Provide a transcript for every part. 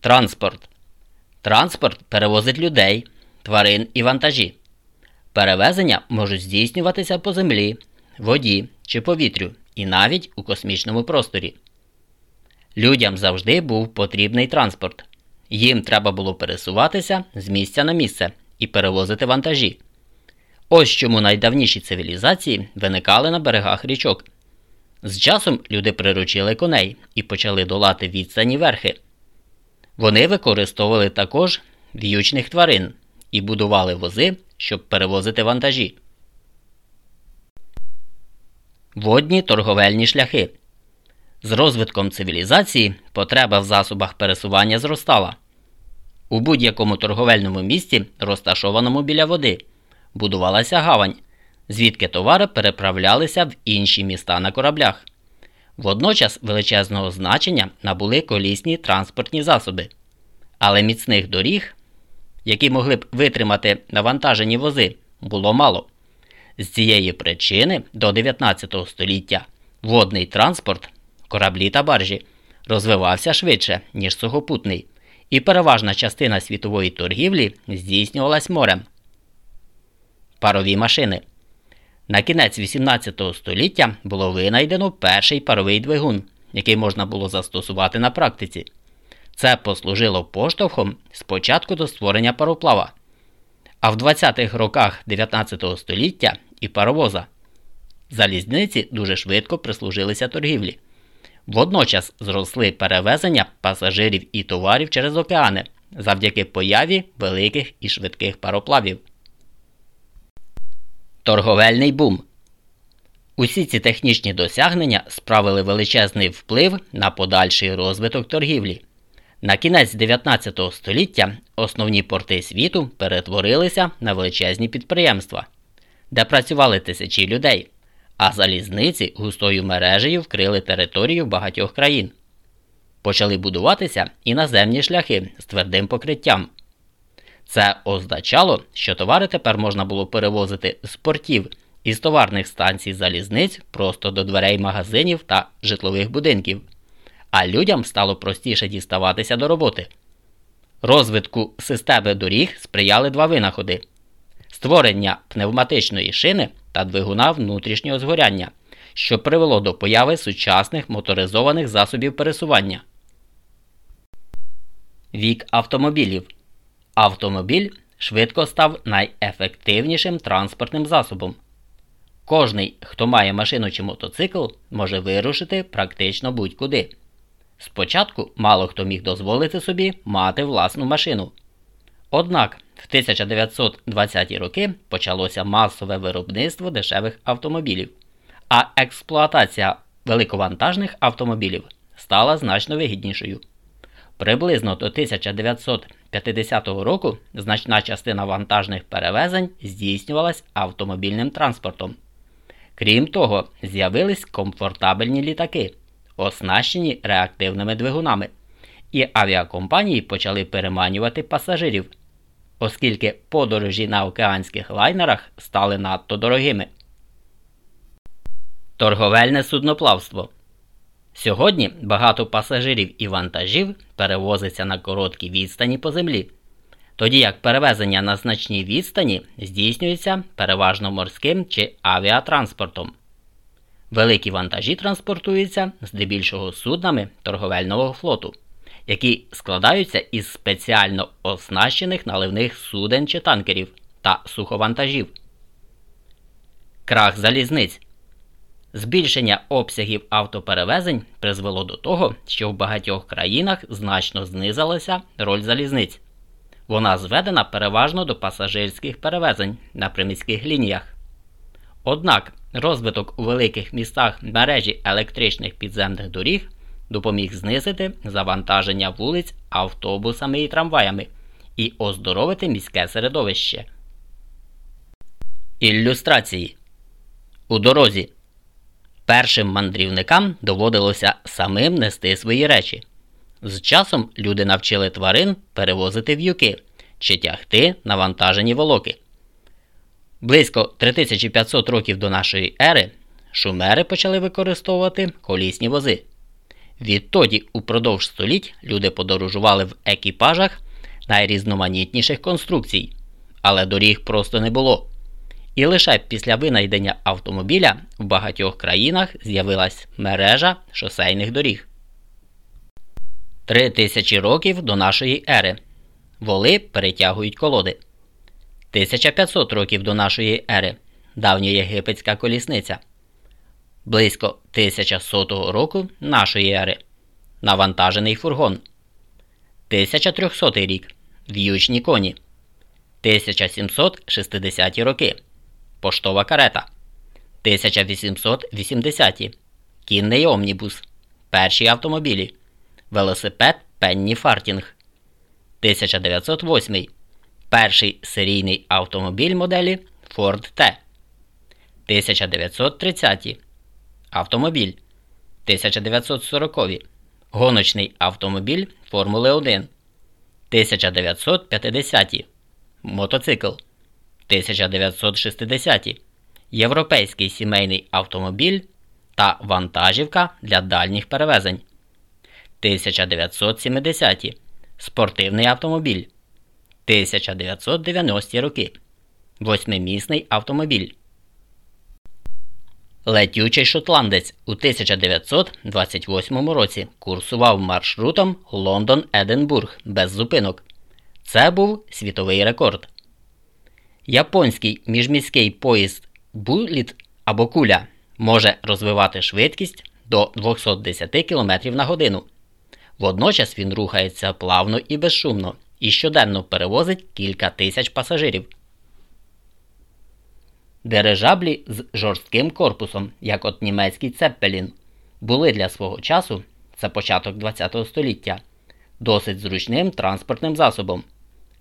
Транспорт. Транспорт перевозить людей, тварин і вантажі. Перевезення можуть здійснюватися по землі, воді чи повітрю і навіть у космічному просторі. Людям завжди був потрібний транспорт. Їм треба було пересуватися з місця на місце і перевозити вантажі. Ось чому найдавніші цивілізації виникали на берегах річок. З часом люди приручили коней і почали долати відстані верхи. Вони використовували також в'ючних тварин і будували вози, щоб перевозити вантажі. Водні торговельні шляхи. З розвитком цивілізації потреба в засобах пересування зростала. У будь-якому торговельному місті, розташованому біля води, будувалася гавань, звідки товари переправлялися в інші міста на кораблях. Водночас величезного значення набули колісні транспортні засоби, але міцних доріг, які могли б витримати навантажені вози, було мало. З цієї причини до 19 століття водний транспорт, кораблі та баржі, розвивався швидше, ніж сухопутний, і переважна частина світової торгівлі здійснювалась морем. Парові машини. На кінець 18 століття було винайдено перший паровий двигун, який можна було застосувати на практиці. Це послужило поштовхом спочатку до створення пароплава. А в 20-х роках 19 століття і паровоза. Залізниці дуже швидко прислужилися торгівлі. Водночас зросли перевезення пасажирів і товарів через океани завдяки появі великих і швидких пароплавів. Торговельний бум. Усі ці технічні досягнення справили величезний вплив на подальший розвиток торгівлі. На кінець 19 століття основні порти світу перетворилися на величезні підприємства, де працювали тисячі людей, а залізниці густою мережею вкрили територію багатьох країн. Почали будуватися і наземні шляхи з твердим покриттям. Це означало, що товари тепер можна було перевозити з портів із товарних станцій залізниць просто до дверей магазинів та житлових будинків, а людям стало простіше діставатися до роботи. Розвитку системи доріг сприяли два винаходи: створення пневматичної шини та двигуна внутрішнього згоряння, що привело до появи сучасних моторизованих засобів пересування. Вік автомобілів. Автомобіль швидко став найефективнішим транспортним засобом. Кожний, хто має машину чи мотоцикл, може вирушити практично будь-куди. Спочатку мало хто міг дозволити собі мати власну машину. Однак в 1920-ті роки почалося масове виробництво дешевих автомобілів, а експлуатація великовантажних автомобілів стала значно вигіднішою. Приблизно до 1950 року значна частина вантажних перевезень здійснювалась автомобільним транспортом. Крім того, з'явились комфортабельні літаки, оснащені реактивними двигунами, і авіакомпанії почали переманювати пасажирів, оскільки подорожі на океанських лайнерах стали надто дорогими. Торговельне судноплавство Сьогодні багато пасажирів і вантажів перевозиться на короткі відстані по землі, тоді як перевезення на значній відстані здійснюється переважно морським чи авіатранспортом. Великі вантажі транспортуються здебільшого суднами торговельного флоту, які складаються із спеціально оснащених наливних суден чи танкерів та суховантажів. Крах залізниць Збільшення обсягів автоперевезень призвело до того, що в багатьох країнах значно знизилася роль залізниць. Вона зведена переважно до пасажирських перевезень на приміських лініях. Однак розвиток у великих містах мережі електричних підземних доріг допоміг знизити завантаження вулиць автобусами і трамваями і оздоровити міське середовище. Ілюстрації у дорозі. Першим мандрівникам доводилося самим нести свої речі. З часом люди навчили тварин перевозити в'юки чи тягти навантажені волоки. Близько 3500 років до нашої ери шумери почали використовувати колісні вози. Відтоді, упродовж століть, люди подорожували в екіпажах найрізноманітніших конструкцій, але доріг просто не було. І лише після винайдення автомобіля в багатьох країнах з'явилась мережа шосейних доріг. Три тисячі років до нашої ери воли перетягують колоди. 1500 років до нашої ери давньоєгипетська колісниця. Близько 1100 року нашої ери навантажений фургон. 1300 рік в'ючні коні. 1760 роки Поштова карета. 1880 Кінний омнібус. Перші автомобілі. Велосипед Пенні Фартінг. 1908 Перший серійний автомобіль моделі Ford T. 1930 Автомобіль 1940 Гоночний автомобіль Формули 1. 1950 Мотоцикл 1960 Європейський сімейний автомобіль та вантажівка для дальніх перевезень. 1970 Спортивний автомобіль 1990 роки. Восьмимісний автомобіль. Летючий шотландець у 1928 році курсував маршрутом Лондон Единбург без зупинок. Це був світовий рекорд. Японський міжміський поїзд Буліт або куля може розвивати швидкість до 210 км на годину. Водночас він рухається плавно і безшумно і щоденно перевозить кілька тисяч пасажирів. Дирижаблі з жорстким корпусом, як от німецький Цеппелін, були для свого часу, це початок ХХ століття, досить зручним транспортним засобом.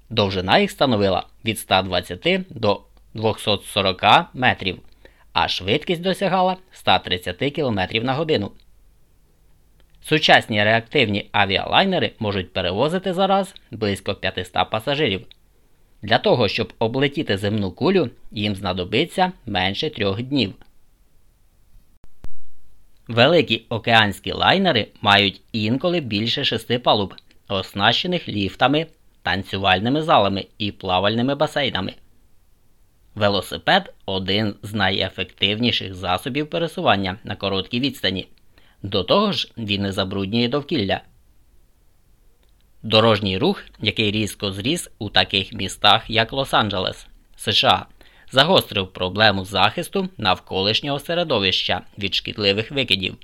Довжина їх становила від 120 до 240 метрів, а швидкість досягала 130 км на годину. Сучасні реактивні авіалайнери можуть перевозити зараз близько 500 пасажирів. Для того, щоб облетіти земну кулю, їм знадобиться менше трьох днів. Великі океанські лайнери мають інколи більше шести палуб, оснащених ліфтами, танцювальними залами і плавальними басейнами. Велосипед один з найефективніших засобів пересування на короткій відстані. До того ж, він не забруднює довкілля. Дорожній рух, який різко зріс у таких містах, як Лос-Анджелес, США, загострив проблему захисту навколишнього середовища від шкідливих викидів.